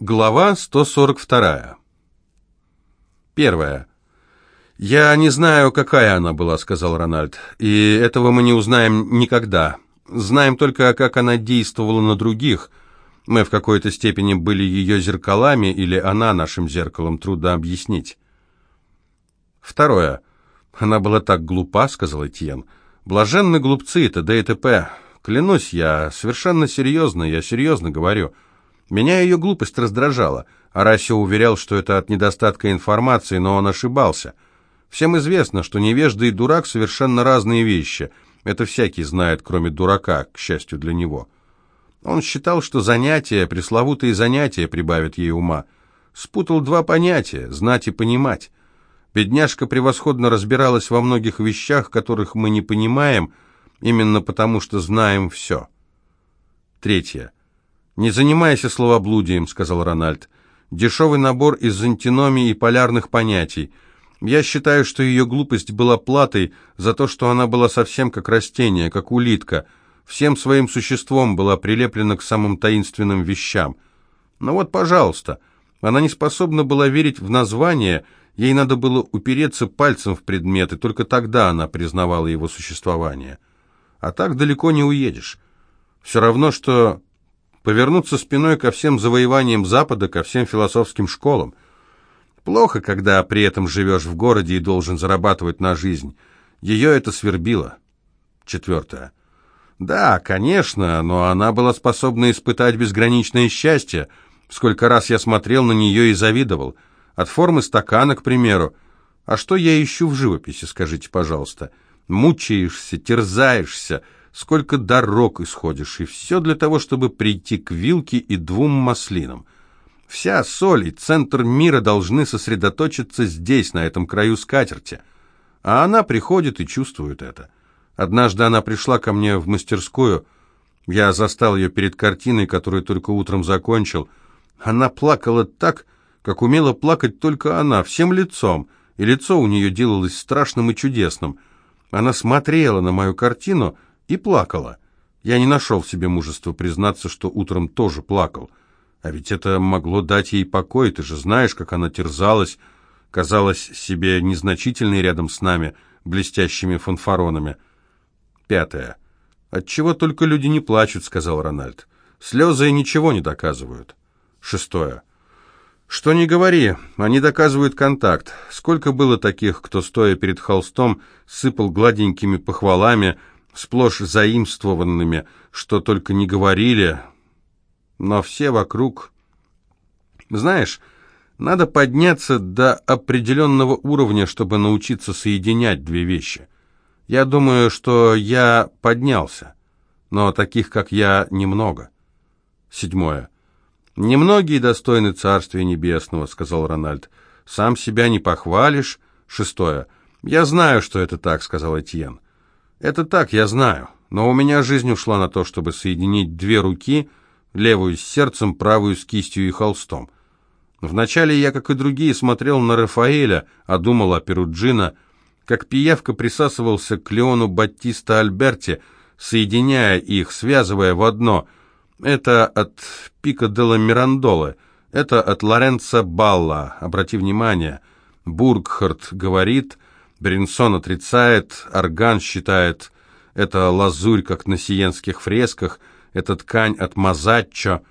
Глава 142. Первая. «Я не знаю, какая она была», — сказал Рональд, — «и этого мы не узнаем никогда. Знаем только, как она действовала на других. Мы в какой-то степени были ее зеркалами, или она нашим зеркалом, трудно объяснить». Второе. «Она была так глупа», — сказал Этьен. «Блаженны глупцы, т.д. и т.п. Клянусь, я совершенно серьезно, я серьезно говорю». Меня ее глупость раздражала. Арасио уверял, что это от недостатка информации, но он ошибался. Всем известно, что невежда и дурак совершенно разные вещи. Это всякий знает, кроме дурака, к счастью для него. Он считал, что занятия, пресловутые занятия, прибавят ей ума. Спутал два понятия – знать и понимать. Бедняжка превосходно разбиралась во многих вещах, которых мы не понимаем, именно потому что знаем все. Третье. «Не занимайся словоблудием», — сказал Рональд. «Дешевый набор из антиномий и полярных понятий. Я считаю, что ее глупость была платой за то, что она была совсем как растение, как улитка, всем своим существом была прилеплена к самым таинственным вещам. Но вот, пожалуйста, она не способна была верить в название, ей надо было упереться пальцем в предмет, и только тогда она признавала его существование. А так далеко не уедешь. Все равно, что повернуться спиной ко всем завоеваниям Запада, ко всем философским школам. Плохо, когда при этом живешь в городе и должен зарабатывать на жизнь. Ее это свербило. Четвертое. Да, конечно, но она была способна испытать безграничное счастье. Сколько раз я смотрел на нее и завидовал. От формы стакана, к примеру. А что я ищу в живописи, скажите, пожалуйста? Мучаешься, терзаешься, сколько дорог исходишь, и все для того, чтобы прийти к вилке и двум маслинам. Вся соль и центр мира должны сосредоточиться здесь, на этом краю скатерти. А она приходит и чувствует это. Однажды она пришла ко мне в мастерскую, я застал ее перед картиной, которую только утром закончил. Она плакала так, как умела плакать только она, всем лицом, и лицо у нее делалось страшным и чудесным. Она смотрела на мою картину и плакала. Я не нашел в себе мужества признаться, что утром тоже плакал. А ведь это могло дать ей покой, ты же знаешь, как она терзалась, казалась себе незначительной рядом с нами, блестящими фанфаронами. Пятое. «Отчего только люди не плачут», — сказал Рональд. «Слезы ничего не доказывают». Шестое. «Что не говори, они доказывают контакт. Сколько было таких, кто, стоя перед холстом, сыпал гладенькими похвалами, — сплошь заимствованными, что только не говорили, но все вокруг... Знаешь, надо подняться до определенного уровня, чтобы научиться соединять две вещи. Я думаю, что я поднялся, но таких, как я, немного. Седьмое. «Немногие достойны Царствия Небесного», — сказал Рональд. «Сам себя не похвалишь». Шестое. «Я знаю, что это так», — сказал Этьен. Это так, я знаю, но у меня жизнь ушла на то, чтобы соединить две руки, левую с сердцем, правую с кистью и холстом. Вначале я, как и другие, смотрел на Рафаэля, а думал о Перуджино, как пиявка присасывался к Леону Баттиста Альберти, соединяя их, связывая в одно. Это от Пика делла Мирандолы, это от Лоренцо Балла, обрати внимание. Бургхард говорит, Бринсон отрицает, Орган считает, это лазурь, как на сиенских фресках, это ткань от Мазаччо.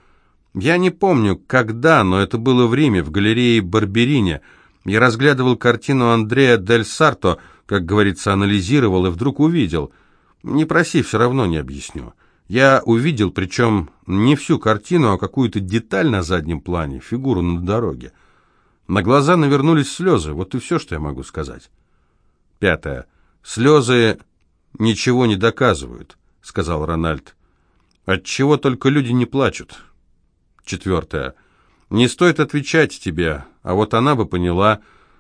Я не помню, когда, но это было в Риме, в галерее Барберини. Я разглядывал картину Андреа Дель Сарто, как говорится, анализировал и вдруг увидел. Не проси, все равно не объясню. Я увидел, причем не всю картину, а какую-то деталь на заднем плане, фигуру на дороге. На глаза навернулись слезы, вот и все, что я могу сказать. Пятое. Слезы ничего не доказывают, сказал Рональд. Отчего только люди не плачут? Четвертое. Не стоит отвечать тебе, а вот она бы поняла.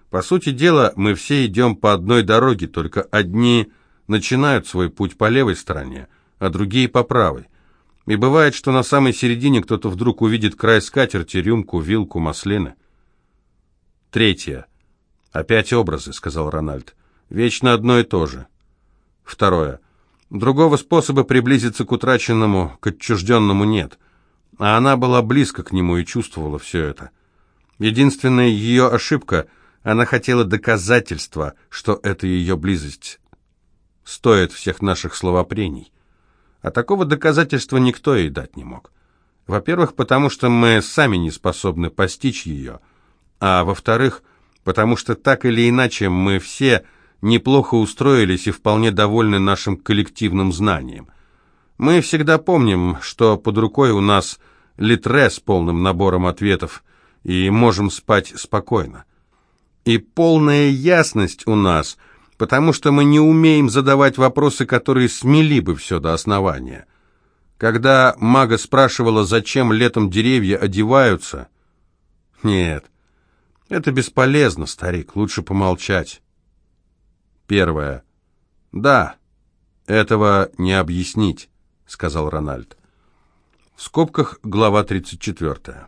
По сути дела, мы все идем по одной дороге, только одни начинают свой путь по левой стороне, а другие по правой. И бывает, что на самой середине кто-то вдруг увидит край скатерти, рюмку, вилку, маслины. Третье. «Опять образы», — сказал Рональд. Вечно одно и то же. Второе. Другого способа приблизиться к утраченному, к отчужденному нет. а она была близко к нему и чувствовала все это. Единственная ее ошибка — она хотела доказательства, что это ее близость стоит всех наших словопрений. А такого доказательства никто ей дать не мог. Во-первых, потому что мы сами не способны постичь ее, а во-вторых, потому что так или иначе мы все неплохо устроились и вполне довольны нашим коллективным знанием. Мы всегда помним, что под рукой у нас литре с полным набором ответов, и можем спать спокойно. И полная ясность у нас, потому что мы не умеем задавать вопросы, которые смели бы все до основания. Когда мага спрашивала, зачем летом деревья одеваются... Нет, это бесполезно, старик, лучше помолчать. Первое. Да, этого не объяснить, сказал Рональд. В скобках глава 34.